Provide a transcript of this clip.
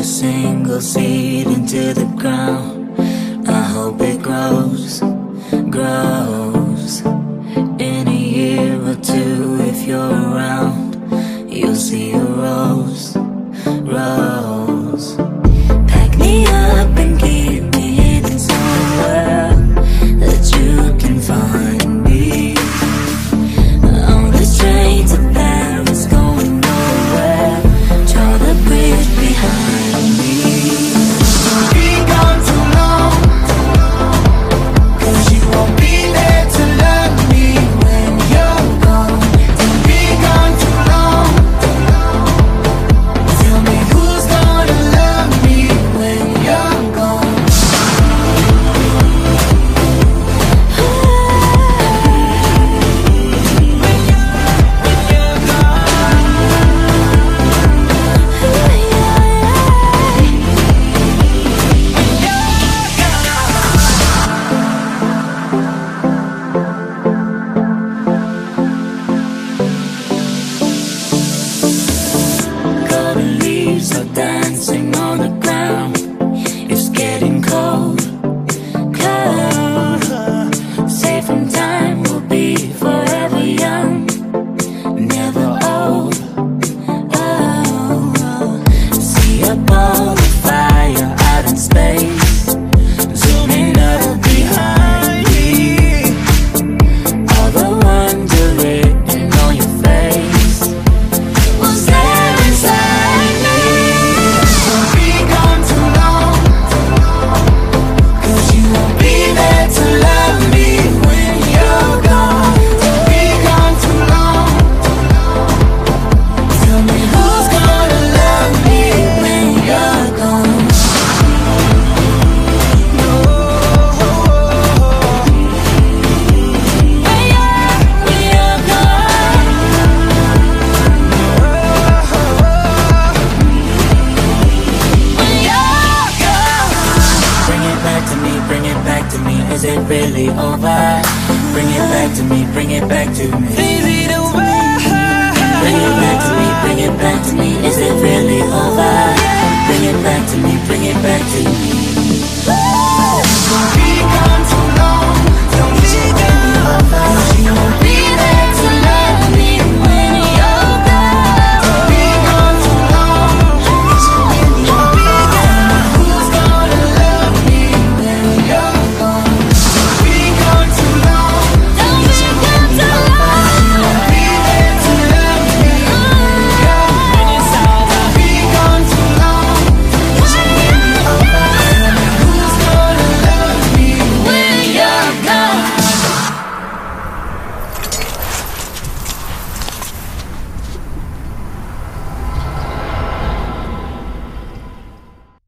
a single seed into the ground. I hope it grows, grows. So to me, bring it back to me. Is it really over? Bring it back to me, bring it back to me. Is it over?